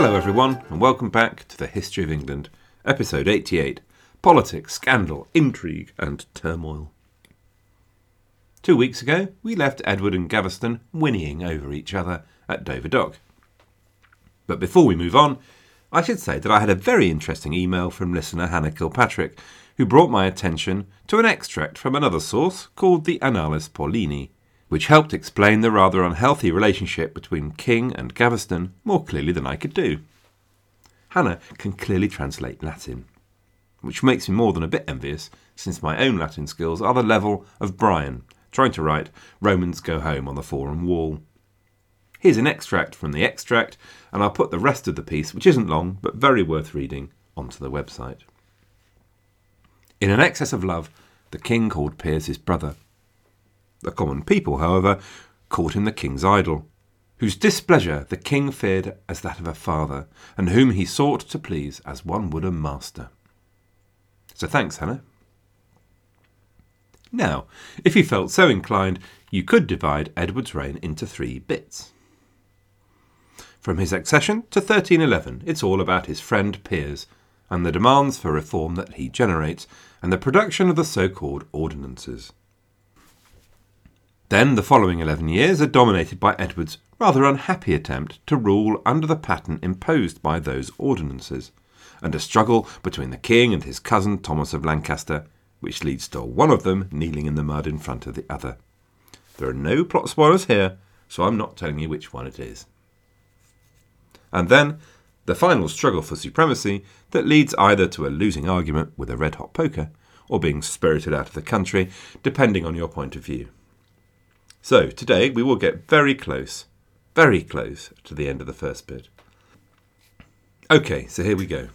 Hello, everyone, and welcome back to the History of England, episode 88 Politics, Scandal, Intrigue, and Turmoil. Two weeks ago, we left Edward and Gaveston whinnying over each other at Dover Dock. But before we move on, I should say that I had a very interesting email from listener Hannah Kilpatrick, who brought my attention to an extract from another source called the Annales Paulini, which helped explain the rather unhealthy relationship between King and Gaveston more clearly than I could do. Hannah can clearly translate Latin, which makes me more than a bit envious, since my own Latin skills are the level of Brian, trying to write Romans go home on the forum wall. Here's an extract from the extract, and I'll put the rest of the piece, which isn't long but very worth reading, onto the website. In an excess of love, the king called Piers his brother. The common people, however, called him the king's idol, whose displeasure the king feared as that of a father, and whom he sought to please as one would a master. So thanks, Hannah. Now, if you felt so inclined, you could divide Edward's reign into three bits. From his accession to 1311, it's all about his friend Piers and the demands for reform that he generates and the production of the so called ordinances. Then the following 11 years are dominated by Edward's rather unhappy attempt to rule under the pattern imposed by those ordinances, and a struggle between the king and his cousin Thomas of Lancaster, which leads to one of them kneeling in the mud in front of the other. There are no plot spoilers here, so I'm not telling you which one it is. And then the final struggle for supremacy that leads either to a losing argument with a red hot poker or being spirited out of the country, depending on your point of view. So today we will get very close, very close to the end of the first bit. Okay, so here we go.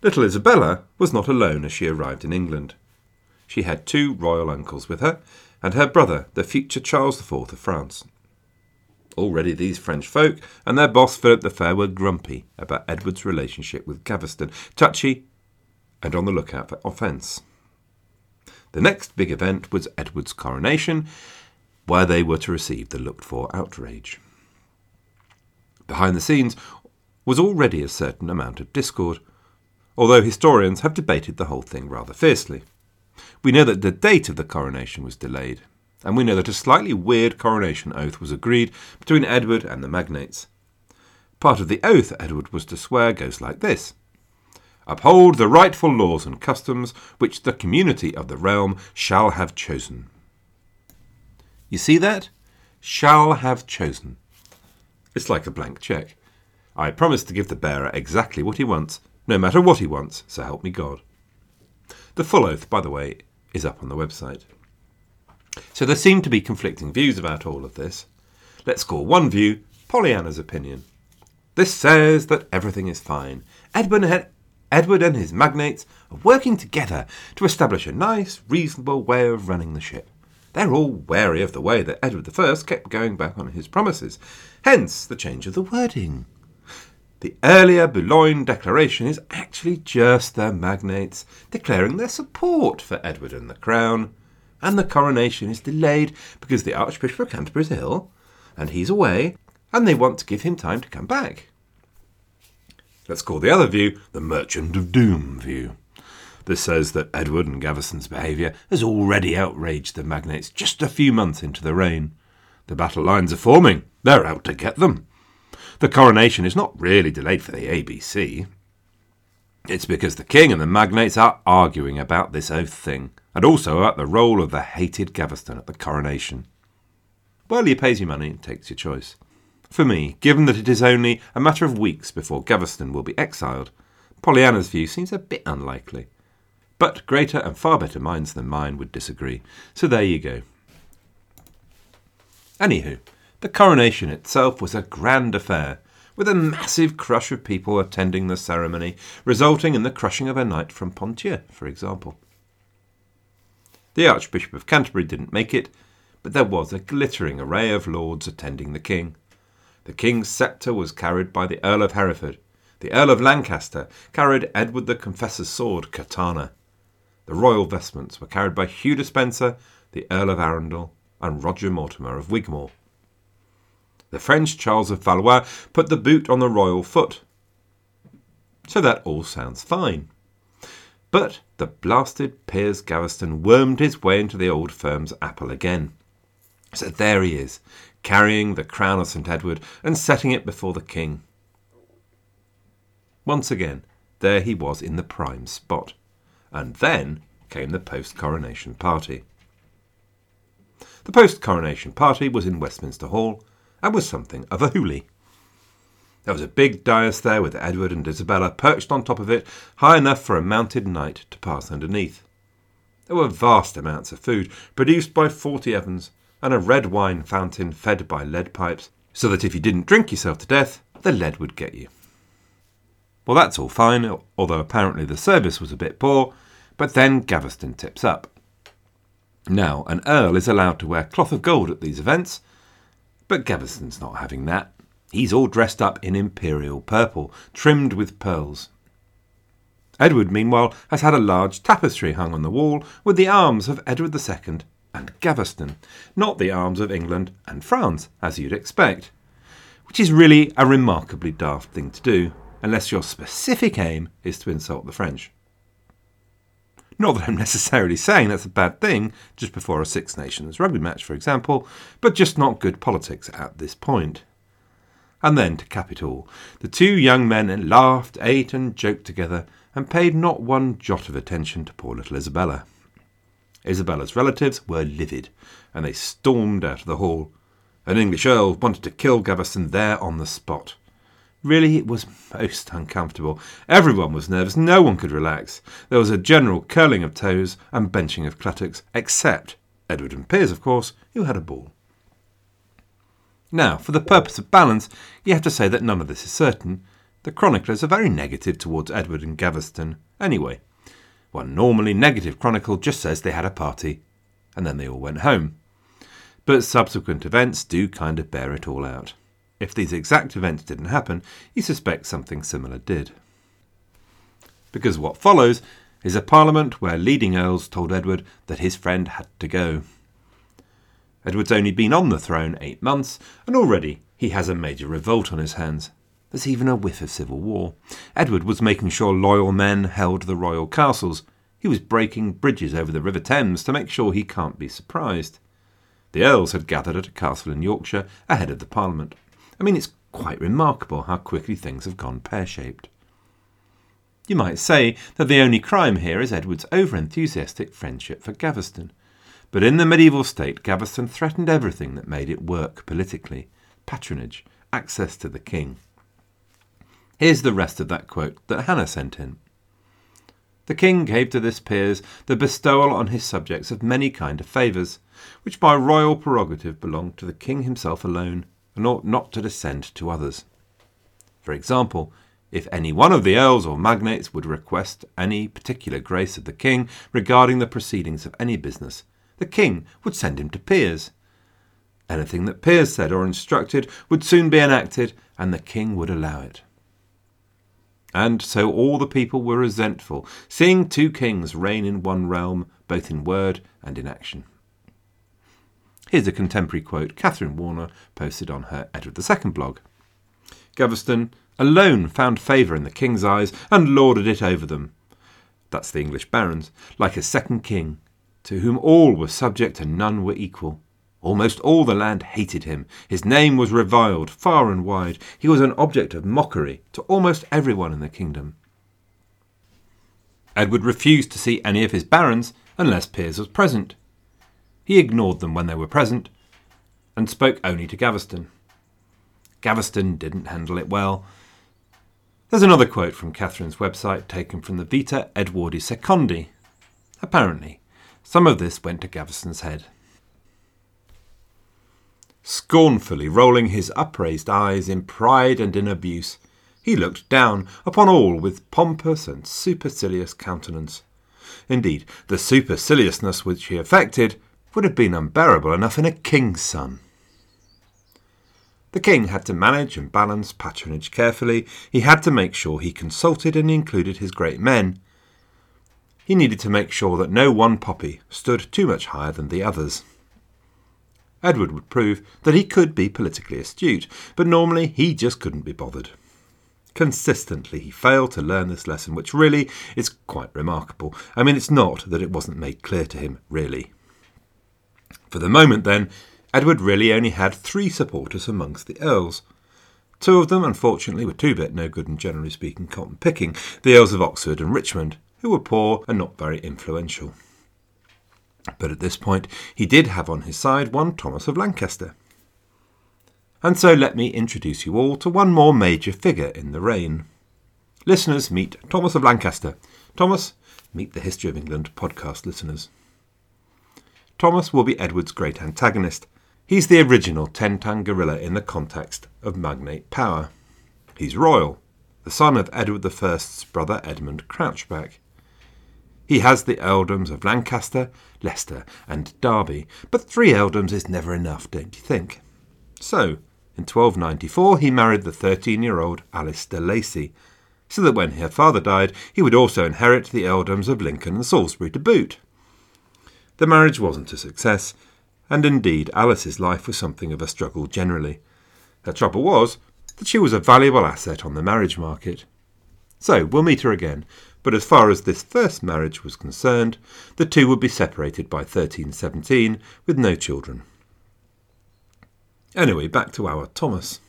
Little Isabella was not alone as she arrived in England. She had two royal uncles with her, and her brother, the future Charles IV of France. Already these French folk and their boss Philip the Fair were grumpy about Edward's relationship with Gaveston, touchy and on the lookout for offence. The next big event was Edward's coronation, where they were to receive the looked for outrage. Behind the scenes was already a certain amount of discord, although historians have debated the whole thing rather fiercely. We know that the date of the coronation was delayed, and we know that a slightly weird coronation oath was agreed between Edward and the magnates. Part of the oath Edward was to swear goes like this Uphold the rightful laws and customs which the community of the realm shall have chosen. You see that? Shall have chosen. It's like a blank cheque. I promise to give the bearer exactly what he wants, no matter what he wants, so help me God. The full oath, by the way, is up on the website. So there seem to be conflicting views about all of this. Let's call one view Pollyanna's opinion. This says that everything is fine. Edward, Edward and his magnates are working together to establish a nice, reasonable way of running the ship. They're all wary of the way that Edward I kept going back on his promises, hence the change of the wording. The earlier Boulogne Declaration is actually just their magnates declaring their support for Edward and the crown and the coronation is delayed because the Archbishop of Canterbury is ill, and he's away, and they want to give him time to come back. Let's call the other view the Merchant of Doom view. This says that Edward and Gaveston's behaviour has already outraged the magnates just a few months into the reign. The battle lines are forming. They're out to get them. The coronation is not really delayed for the ABC. It's because the king and the magnates are arguing about this oath thing and also about the role of the hated Gaveston at the coronation. Well, he pays you money and takes your choice. For me, given that it is only a matter of weeks before Gaveston will be exiled, Pollyanna's view seems a bit unlikely. But greater and far better minds than mine would disagree, so there you go. Anywho, the coronation itself was a grand affair, with a massive crush of people attending the ceremony, resulting in the crushing of a knight from Ponthieu, for example. The Archbishop of Canterbury didn't make it, but there was a glittering array of lords attending the king. The king's sceptre was carried by the Earl of Hereford. The Earl of Lancaster carried Edward the Confessor's sword, Curtana. The royal vestments were carried by Hugh Despenser, the Earl of Arundel, and Roger Mortimer of Wigmore. The French Charles of Valois put the boot on the royal foot. So that all sounds fine. But the blasted Piers Gaveston wormed his way into the old firm's apple again. So there he is, carrying the crown of St. Edward and setting it before the king. Once again, there he was in the prime spot. And then came the post coronation party. The post coronation party was in Westminster Hall and was something of a hoolie. There was a big dais there with Edward and Isabella perched on top of it, high enough for a mounted knight to pass underneath. There were vast amounts of food, produced by forty ovens, and a red wine fountain fed by lead pipes, so that if you didn't drink yourself to death, the lead would get you. Well, that's all fine, although apparently the service was a bit poor, but then Gaveston tips up. Now, an earl is allowed to wear cloth of gold at these events, but Gaveston's not having that. He's all dressed up in imperial purple, trimmed with pearls. Edward, meanwhile, has had a large tapestry hung on the wall with the arms of Edward II and Gaveston, not the arms of England and France, as you'd expect, which is really a remarkably daft thing to do, unless your specific aim is to insult the French. Not that I'm necessarily saying that's a bad thing just before a Six Nations rugby match, for example, but just not good politics at this point. And then, to cap it all, the two young men laughed, ate, and joked together, and paid not one jot of attention to poor little Isabella. Isabella's relatives were livid, and they stormed out of the hall. An English earl wanted to kill Gaveston there on the spot. Really, it was most uncomfortable. Everyone was nervous, no one could relax. There was a general curling of toes and benching of cluttocks, except Edward and Piers, of course, who had a ball. Now, for the purpose of balance, you have to say that none of this is certain. The chroniclers are very negative towards Edward and Gaveston. Anyway, one normally negative chronicle just says they had a party, and then they all went home. But subsequent events do kind of bear it all out. If these exact events didn't happen, you suspect something similar did. Because what follows is a parliament where leading earls told Edward that his friend had to go. Edward's only been on the throne eight months, and already he has a major revolt on his hands. There's even a whiff of civil war. Edward was making sure loyal men held the royal castles. He was breaking bridges over the River Thames to make sure he can't be surprised. The earls had gathered at a castle in Yorkshire ahead of the Parliament. I mean, it's quite remarkable how quickly things have gone pear shaped. You might say that the only crime here is Edward's over enthusiastic friendship for Gaveston. But in the medieval state, Gaveston threatened everything that made it work politically patronage, access to the king. Here's the rest of that quote that Hannah sent in. The king gave to this Piers the bestowal on his subjects of many kind of favours, which by royal prerogative belonged to the king himself alone, and ought not to descend to others. For example, if any one of the earls or magnates would request any particular grace of the king regarding the proceedings of any business, the king would send him to Piers. Anything that Piers said or instructed would soon be enacted, and the king would allow it. And so all the people were resentful, seeing two kings reign in one realm, both in word and in action. Here's a contemporary quote Kathryn Warner posted on her Edward II blog. Gaveston alone found favour in the king's eyes and lorded it over them. That's the English barons, like a second king, to whom all were subject and none were equal. Almost all the land hated him. His name was reviled far and wide. He was an object of mockery to almost everyone in the kingdom. Edward refused to see any of his barons unless Piers was present. He ignored them when they were present and spoke only to Gaveston. Gaveston didn't handle it well. There's another quote from Kathryn's website taken from the Vita Edwardi Secondi. Apparently, some of this went to Gaveston's head. Scornfully rolling his upraised eyes in pride and in abuse, he looked down upon all with pompous and supercilious countenance. Indeed, the superciliousness which he affected would have been unbearable enough in a king's son. The king had to manage and balance patronage carefully. He had to make sure he consulted and included his great men, he needed to make sure that no one poppy stood too much higher than the others. Edward would prove that he could be politically astute, but normally he just couldn't be bothered. Consistently, he failed to learn this lesson, which really is quite remarkable. I mean, it's not that it wasn't made clear to him, really. For the moment, then, Edward really only had three supporters amongst the Earls. Two of them, unfortunately, were two bit no good and generally speaking cotton picking the Earls of Oxford and Richmond, who were poor and not very influential. But at this point, he did have on his side one Thomas of Lancaster. And so let me introduce you all to one more major figure in the reign. Listeners, meet Thomas of Lancaster. Thomas, meet the History of England podcast listeners. Thomas will be Edward's great antagonist. He's the original ten ton gorilla in the context of magnate power. He's royal, the son of Edward I's brother Edmund Crouchback. He has the earldoms of Lancaster, Leicester, and Derby, but three earldoms is never enough, don't you think? So, in 1294, he married the 13 year old Alice de Lacy, so that when her father died, he would also inherit the earldoms of Lincoln and Salisbury to boot. The marriage wasn't a success, and indeed Alice's life was something of a struggle generally. Her trouble was that she was a valuable asset on the marriage market. So we'll meet her again, but as far as this first marriage was concerned, the two would be separated by 1317 with no children. Anyway, back to our Thomas.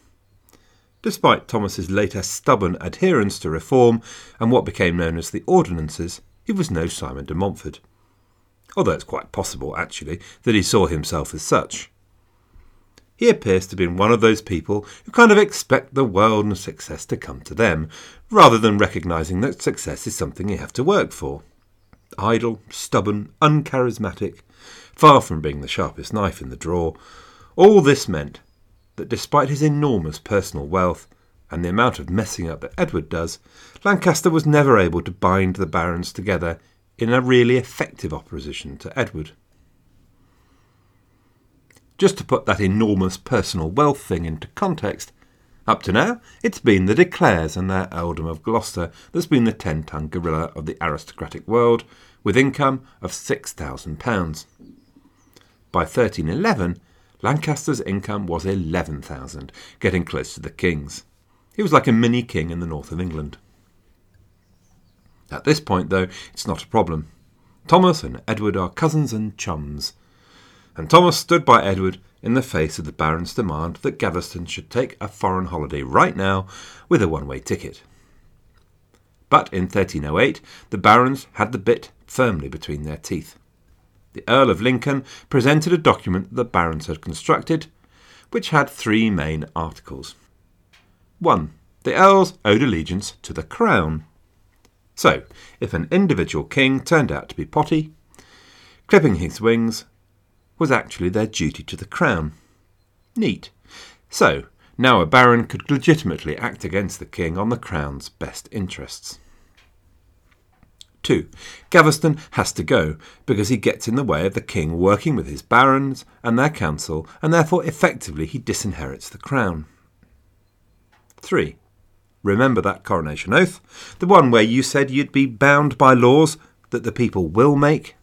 Despite Thomas's later stubborn adherence to reform and what became known as the Ordinances, he was no Simon de Montfort. Although it's quite possible, actually, that he saw himself as such. He appears to have been one of those people who kind of expect the world and success to come to them, rather than recognising that success is something you have to work for. Idle, stubborn, uncharismatic, far from being the sharpest knife in the drawer, all this meant that despite his enormous personal wealth and the amount of messing up that Edward does, Lancaster was never able to bind the barons together in a really effective opposition to Edward. Just to put that enormous personal wealth thing into context, up to now, it's been the De Clares and their earldom of Gloucester that's been the 10 ton gorilla of the aristocratic world, with income of £6,000. By 1311, Lancaster's income was 11,000, getting close to the king's. He was like a mini king in the north of England. At this point, though, it's not a problem. Thomas and Edward are cousins and chums, and Thomas stood by Edward in the face of the Baron's demand that Gaveston should take a foreign holiday right now with a one way ticket. But in 1308, the Barons had the bit firmly between their teeth. The Earl of Lincoln presented a document that the Barons had constructed, which had three main articles. 1. The Earls owed allegiance to the Crown. So, if an individual king turned out to be potty, clipping his wings was actually their duty to the crown. Neat. So, now a baron could legitimately act against the king on the crown's best interests. 2. Gaveston has to go because he gets in the way of the king working with his barons and their council, and therefore effectively he disinherits the crown. 3. Remember that coronation oath, the one where you said you'd be bound by laws that the people will make?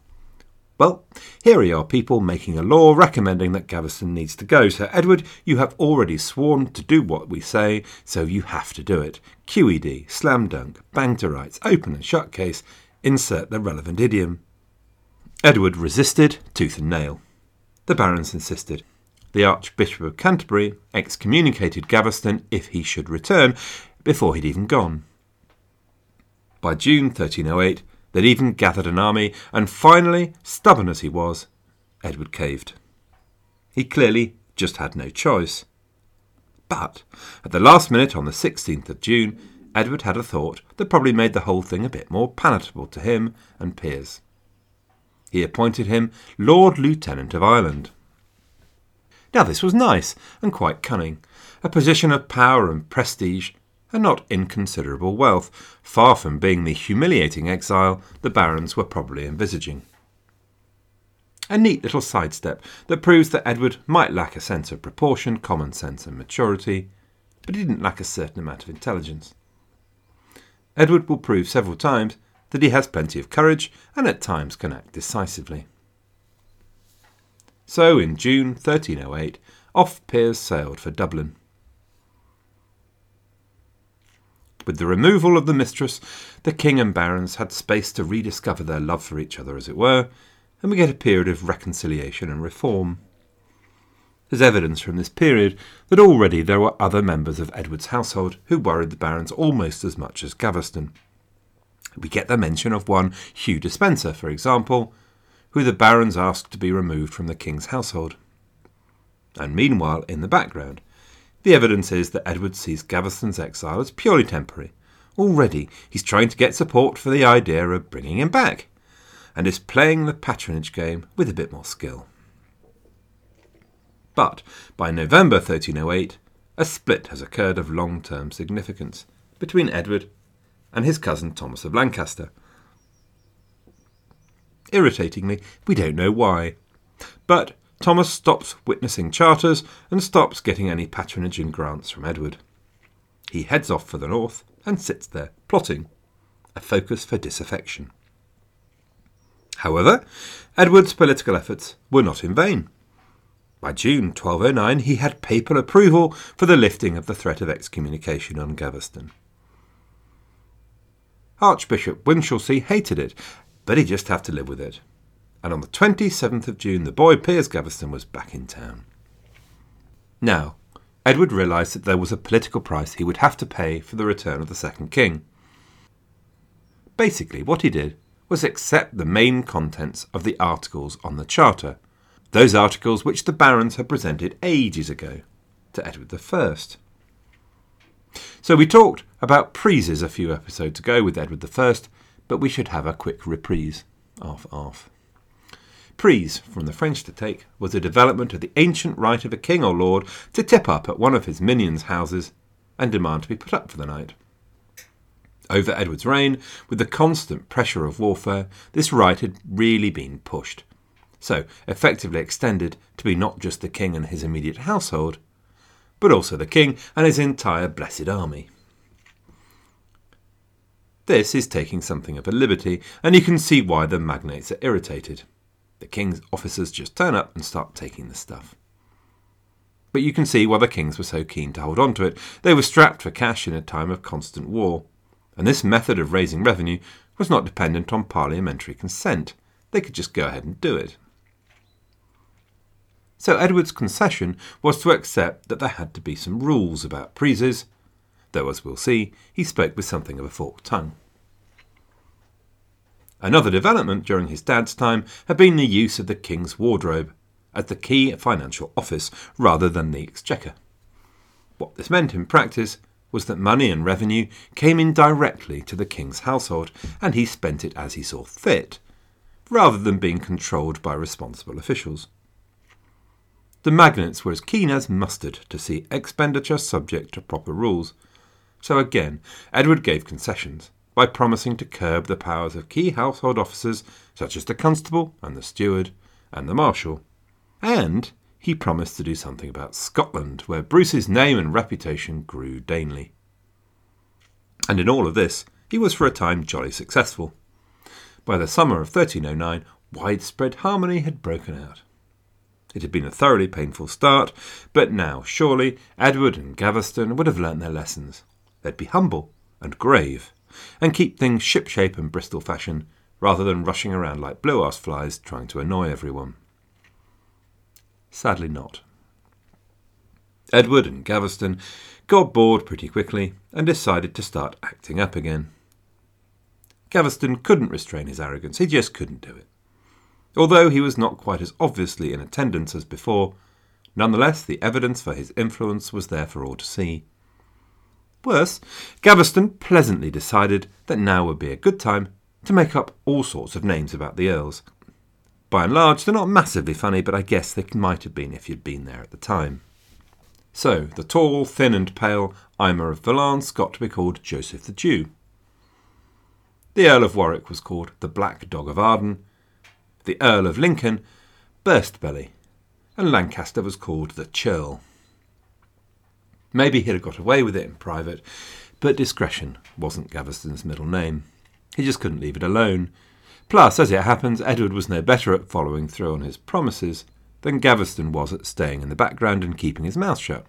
Well, here we are people making a law recommending that Gaveston needs to go. So, Edward, you have already sworn to do what we say, so you have to do it. QED, slam dunk, bang to rights, open and shut case, insert the relevant idiom. Edward resisted tooth and nail. The barons insisted. The Archbishop of Canterbury excommunicated Gaveston if he should return before he'd even gone. By June 1308, They'd even gathered an army, and finally, stubborn as he was, Edward caved. He clearly just had no choice. But at the last minute on the 16th of June, Edward had a thought that probably made the whole thing a bit more palatable to him and Piers. He appointed him Lord Lieutenant of Ireland. Now, this was nice and quite cunning, a position of power and prestige and not inconsiderable wealth, far from being the humiliating exile the barons were probably envisaging. A neat little sidestep that proves that Edward might lack a sense of proportion, common sense, and maturity, but he didn't lack a certain amount of intelligence. Edward will prove several times that he has plenty of courage and at times can act decisively. So in June 1308, off Piers sailed for Dublin. With the removal of the mistress, the king and barons had space to rediscover their love for each other, as it were, and we get a period of reconciliation and reform. There's evidence from this period that already there were other members of Edward's household who worried the barons almost as much as Gaveston. We get the mention of one Hugh Despenser, for example, who the barons asked to be removed from the king's household. And meanwhile, in the background, the evidence is that Edward sees Gaveston's exile as purely temporary. Already, he's trying to get support for the idea of bringing him back, and is playing the patronage game with a bit more skill. But by November 1308, a split has occurred of long term significance between Edward and his cousin Thomas of Lancaster. Irritatingly, we don't know why. But Thomas stops witnessing charters and stops getting any patronage and grants from Edward. He heads off for the north and sits there, plotting, a focus for disaffection. However, Edward's political efforts were not in vain. By June 1209, he had papal approval for the lifting of the threat of excommunication on Gaveston. Archbishop Winchelsea hated it, but he just had to live with it. And on the 27th of June, the boy Piers Gaveston was back in town. Now, Edward realised that there was a political price he would have to pay for the return of the second king. Basically, what he did was accept the main contents of the articles on the Charter, those articles which the barons had presented ages ago to Edward I. So we talked about prises a few episodes ago with Edward I, but we should have a quick reprise. Off, off. Prise, from the French to take, was a development of the ancient right of a king or lord to tip up at one of his minions' houses and demand to be put up for the night. Over Edward's reign, with the constant pressure of warfare, this right had really been pushed, so effectively extended to be not just the king and his immediate household, but also the king and his entire blessed army. This is taking something of a liberty, and you can see why the magnates are irritated. The king's officers just turn up and start taking the stuff. But you can see why the kings were so keen to hold on to it. They were strapped for cash in a time of constant war, and this method of raising revenue was not dependent on parliamentary consent. They could just go ahead and do it. So Edward's concession was to accept that there had to be some rules about prises, though, as we'll see, he spoke with something of a forked tongue. Another development during his dad's time had been the use of the King's Wardrobe as the key financial office rather than the exchequer. What this meant in practice was that money and revenue came in directly to the King's household and he spent it as he saw fit, rather than being controlled by responsible officials. The magnates were as keen as mustard to see expenditure subject to proper rules, so again Edward gave concessions by promising to curb the powers of key household officers such as the constable and the steward and the marshal. And he promised to do something about Scotland, where Bruce's name and reputation grew daily. And in all of this, he was for a time jolly successful. By the summer of 1309, widespread harmony had broken out. It had been a thoroughly painful start, but now, surely, Edward and Gaveston would have learnt their lessons. They'd be humble and grave and keep things shipshape and Bristol fashion, rather than rushing around like blue ass flies trying to annoy everyone. Sadly not. Edward and Gaveston got bored pretty quickly and decided to start acting up again. Gaveston couldn't restrain his arrogance, he just couldn't do it. Although he was not quite as obviously in attendance as before, nonetheless the evidence for his influence was there for all to see. Worse, Gaveston pleasantly decided that now would be a good time to make up all sorts of names about the Earls. By and large, they're not massively funny, but I guess they might have been if you'd been there at the time. So, the tall, thin, and pale Aymer of Valence got to be called Joseph the Jew. The Earl of Warwick was called the Black Dog of Arden, the Earl of Lincoln, Burst Belly, and Lancaster was called the Churl. Maybe he'd have got away with it in private, but discretion wasn't Gaveston's middle name. He just couldn't leave it alone. Plus, as it happens, Edward was no better at following through on his promises than Gaveston was at staying in the background and keeping his mouth shut.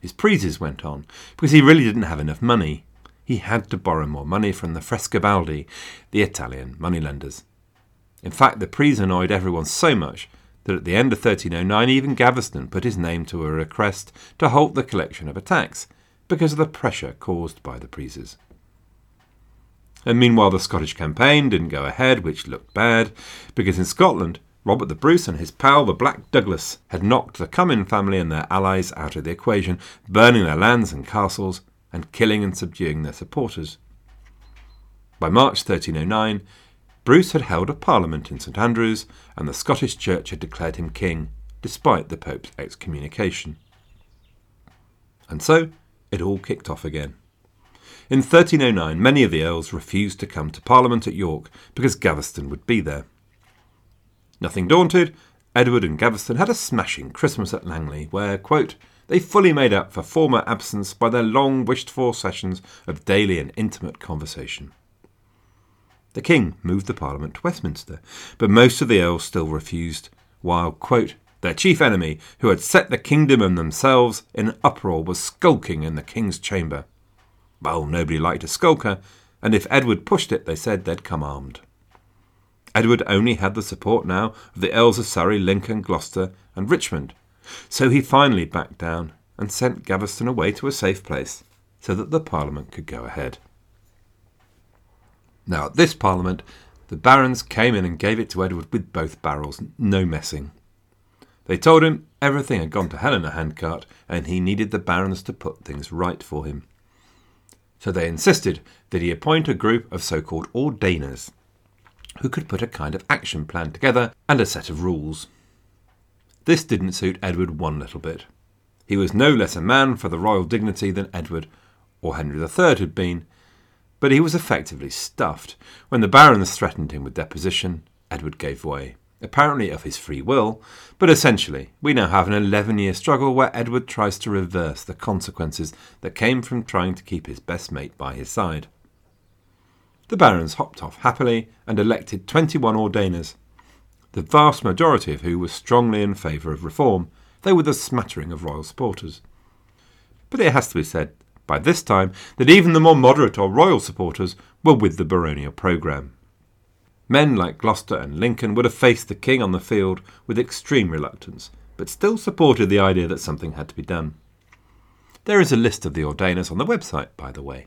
His prises went on, because he really didn't have enough money. He had to borrow more money from the Frescobaldi, the Italian moneylenders. In fact, the prise annoyed everyone so much that at the end of 1309 even Gaveston put his name to a request to halt the collection of a tax because of the pressure caused by the prises. And meanwhile, the Scottish campaign didn't go ahead, which looked bad, because in Scotland, Robert the Bruce and his pal, the Black Douglas, had knocked the Comyn family and their allies out of the equation, burning their lands and castles, and killing and subduing their supporters. By March 1309, Bruce had held a parliament in St Andrews, and the Scottish Church had declared him king, despite the Pope's excommunication. And so it all kicked off again. In 1309, many of the earls refused to come to Parliament at York because Gaveston would be there. Nothing daunted, Edward and Gaveston had a smashing Christmas at Langley, where, quote, they fully made up for former absence by their long wished for sessions of daily and intimate conversation. The king moved the Parliament to Westminster, but most of the earls still refused, while, quote, their chief enemy, who had set the kingdom and themselves in uproar, was skulking in the king's chamber. Well, nobody liked a skulker, and if Edward pushed it, they said they'd come armed. Edward only had the support now of the Earls of Surrey, Lincoln, Gloucester, and Richmond, so he finally backed down and sent Gaveston away to a safe place so that the Parliament could go ahead. Now, at this Parliament, the barons came in and gave it to Edward with both barrels, no messing. They told him everything had gone to hell in a handcart and he needed the barons to put things right for him so they insisted that he appoint a group of so called ordainers who could put a kind of action plan together and a set of rules. This didn't suit Edward one little bit. He was no less a man for the royal dignity than Edward or Henry III had been, but he was effectively stuffed. When the barons threatened him with deposition, Edward gave way apparently of his free will, but essentially, we now have an 11 year struggle where Edward tries to reverse the consequences that came from trying to keep his best mate by his side. The barons hopped off happily and elected 21 ordainers, the vast majority of who were strongly in favour of reform, though with the smattering of royal supporters. But it has to be said by this time that even the more moderate or royal supporters were with the baronial programme. Men like Gloucester and Lincoln would have faced the king on the field with extreme reluctance, but still supported the idea that something had to be done. There is a list of the ordainers on the website, by the way.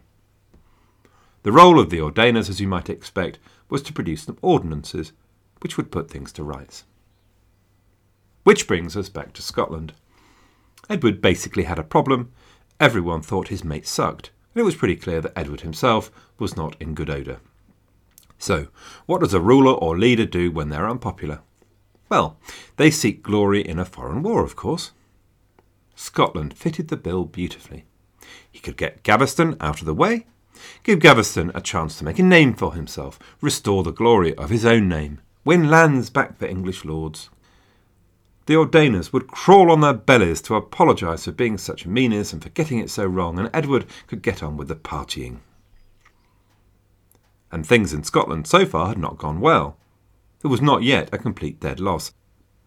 The role of the ordainers, as you might expect, was to produce some ordinances which would put things to rights. Which brings us back to Scotland. Edward basically had a problem. Everyone thought his mate sucked, and it was pretty clear that Edward himself was not in good odour. So, what does a ruler or leader do when they're unpopular? Well, they seek glory in a foreign war, of course. Scotland fitted the bill beautifully. He could get Gaveston out of the way, give Gaveston a chance to make a name for himself, restore the glory of his own name, win lands back for English lords. The ordainers would crawl on their bellies to apologise for being such meanness and for getting it so wrong, and Edward could get on with the partying and things in Scotland so far had not gone well. It was not yet a complete dead loss.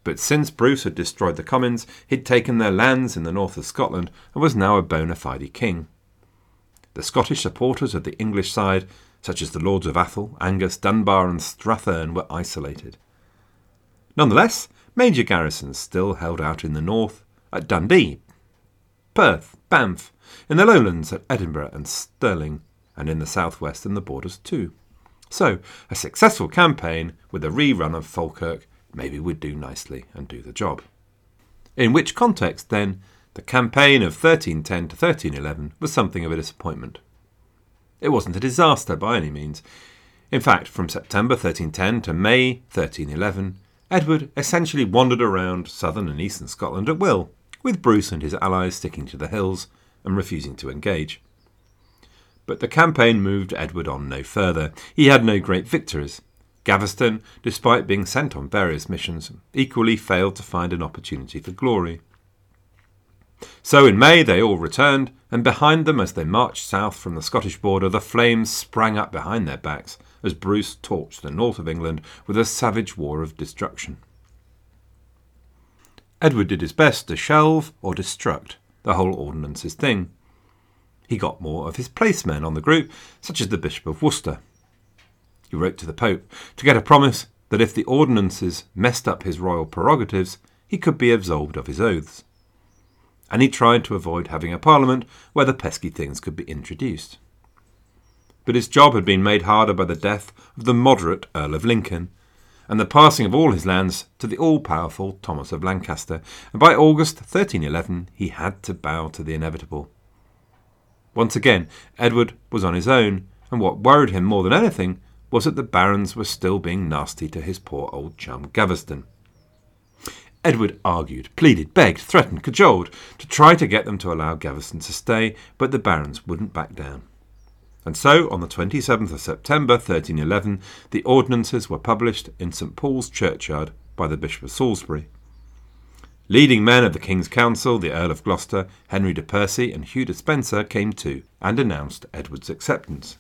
But since Bruce had destroyed the Comyns, he'd taken their lands in the north of Scotland and was now a bona fide king. The Scottish supporters of the English side, such as the Lords of Athol, Angus, Dunbar, and Strathern, were isolated. Nonetheless, major garrisons still held out in the north at Dundee, Perth, Banff, in the lowlands at Edinburgh and Stirling, and in the southwest and the borders too. So, a successful campaign with a rerun of Falkirk maybe would do nicely and do the job. In which context, then, the campaign of 1310 to 1311 was something of a disappointment. It wasn't a disaster by any means. In fact, from September 1310 to May 1311, Edward essentially wandered around southern and eastern Scotland at will, with Bruce and his allies sticking to the hills and refusing to engage. But the campaign moved Edward on no further. He had no great victories. Gaveston, despite being sent on various missions, equally failed to find an opportunity for glory. So in May they all returned, and behind them as they marched south from the Scottish border, the flames sprang up behind their backs as Bruce torched the north of England with a savage war of destruction. Edward did his best to shelve or destruct the whole ordinances thing. He got more of his placemen on the group, such as the Bishop of Worcester. He wrote to the Pope to get a promise that if the ordinances messed up his royal prerogatives, he could be absolved of his oaths. And he tried to avoid having a parliament where the pesky things could be introduced. But his job had been made harder by the death of the moderate Earl of Lincoln, and the passing of all his lands to the all powerful Thomas of Lancaster, and by August 1311 he had to bow to the inevitable. Once again, Edward was on his own, and what worried him more than anything was that the barons were still being nasty to his poor old chum Gaveston. Edward argued, pleaded, begged, threatened, cajoled to try to get them to allow Gaveston to stay, but the barons wouldn't back down. And so, on the 27th of September 1311, the ordinances were published in St Paul's churchyard by the Bishop of Salisbury. Leading men of the King's Council, the Earl of Gloucester, Henry de Percy, and Hugh Despenser came too, and announced Edward's acceptance.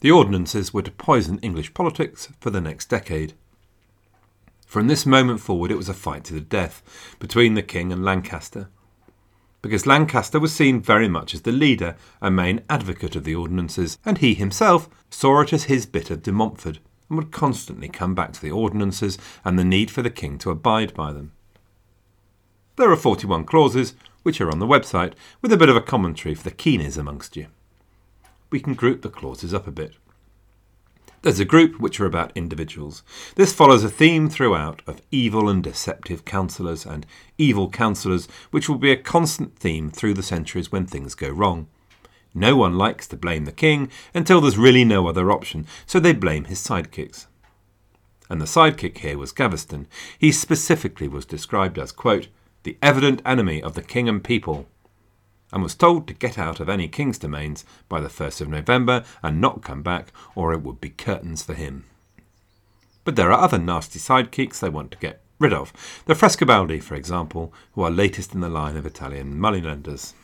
The ordinances were to poison English politics for the next decade. From this moment forward, it was a fight to the death between the King and Lancaster because Lancaster was seen very much as the leader and main advocate of the ordinances, and he himself saw it as his bit of de Montfort, and would constantly come back to the ordinances and the need for the king to abide by them. There are 41 clauses, which are on the website, with a bit of a commentary for the keeners amongst you. We can group the clauses up a bit. There's a group which are about individuals. This follows a theme throughout of evil and deceptive counsellors and evil counsellors, which will be a constant theme through the centuries when things go wrong. No one likes to blame the king until there's really no other option, so they blame his sidekicks. And the sidekick here was Gaveston. He specifically was described as, quote, the evident enemy of the king and people, and was told to get out of any king's domains by the 1st of November and not come back, or it would be curtains for him. But there are other nasty sidekicks they want to get rid of. The Frescobaldi, for example, who are latest in the line of Italian moneylenders.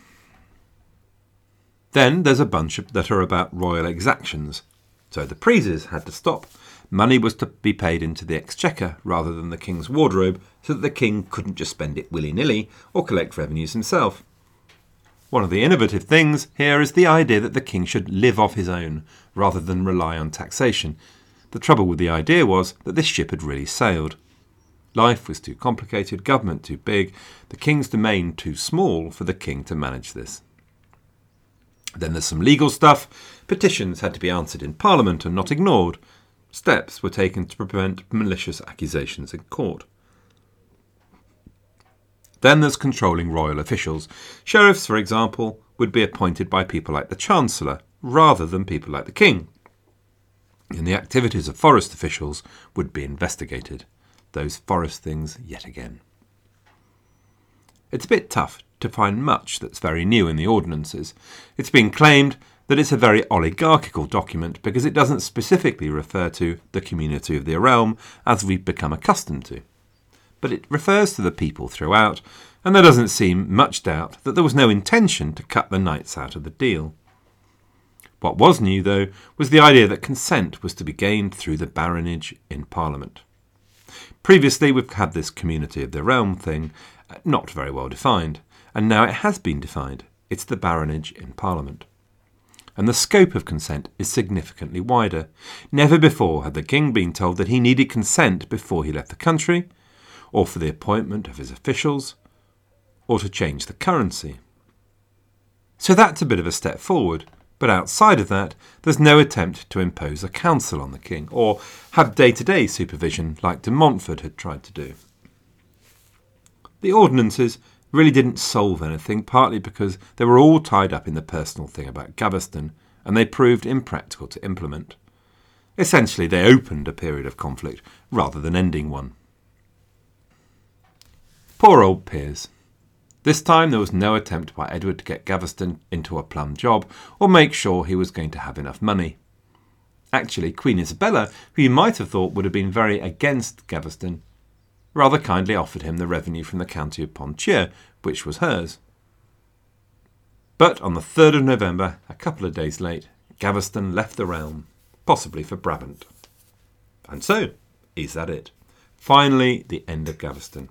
Then there's a bunch that are about royal exactions. So the prises had to stop. Money was to be paid into the exchequer rather than the king's wardrobe, so that the king couldn't just spend it willy nilly or collect revenues himself. One of the innovative things here is the idea that the king should live off his own rather than rely on taxation. The trouble with the idea was that this ship had really sailed. Life was too complicated, government too big, the king's domain too small for the king to manage this. Then there's some legal stuff. Petitions had to be answered in Parliament and not ignored. Steps were taken to prevent malicious accusations in court. Then there's controlling royal officials. Sheriffs, for example, would be appointed by people like the Chancellor rather than people like the King. And the activities of forest officials would be investigated. Those forest things yet again. It's a bit tough to find much that's very new in the ordinances. It's been claimed that it's a very oligarchical document because it doesn't specifically refer to the community of the realm as we've become accustomed to but it refers to the people throughout, and there doesn't seem much doubt that there was no intention to cut the knights out of the deal. What was new, though, was the idea that consent was to be gained through the baronage in Parliament. Previously, we've had this community of the realm thing, uh, not very well defined, and now it has been defined. It's the baronage in Parliament. And the scope of consent is significantly wider. Never before had the king been told that he needed consent before he left the country, or for the appointment of his officials, or to change the currency. So that's a bit of a step forward, but outside of that, there's no attempt to impose a council on the king, or have day to day supervision like de Montfort had tried to do. The ordinances really didn't solve anything, partly because they were all tied up in the personal thing about Gaveston, and they proved impractical to implement. Essentially, they opened a period of conflict rather than ending one. Poor old Piers. This time there was no attempt by Edward to get Gaveston into a plum job or make sure he was going to have enough money. Actually, Queen Isabella, who you might have thought would have been very against Gaveston, rather kindly offered him the revenue from the county of Ponthieu, which was hers. But on the 3rd of November, a couple of days late, Gaveston left the realm, possibly for Brabant. And so, is that it? Finally, the end of Gaveston.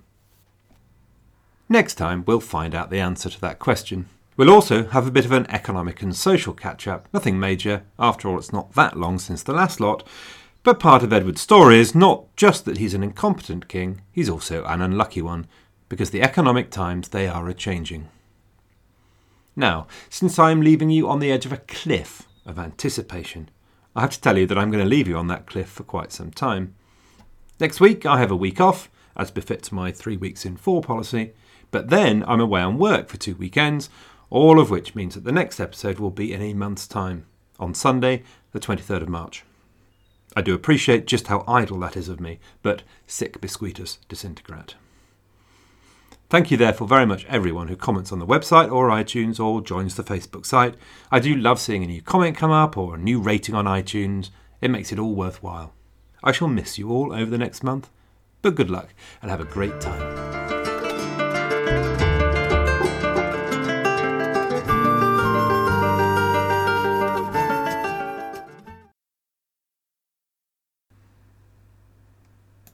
Next time, we'll find out the answer to that question. We'll also have a bit of an economic and social catch up. Nothing major, after all, it's not that long since the last lot. But part of Edward's story is not just that he's an incompetent king, he's also an unlucky one, because the economic times they are a changing. Now, since I'm leaving you on the edge of a cliff of anticipation, I have to tell you that I'm going to leave you on that cliff for quite some time. Next week, I have a week off, as befits my three weeks in four policy, but then I'm away on work for two weekends, all of which means that the next episode will be in a month's time, on Sunday, the 23rd of March. I do appreciate just how idle that is of me, but sic biscuitus disintegrat. Thank you, therefore, very much everyone who comments on the website or iTunes or joins the Facebook site. I do love seeing a new comment come up or a new rating on iTunes. It makes it all worthwhile. I shall miss you all over the next month, but good luck and have a great time.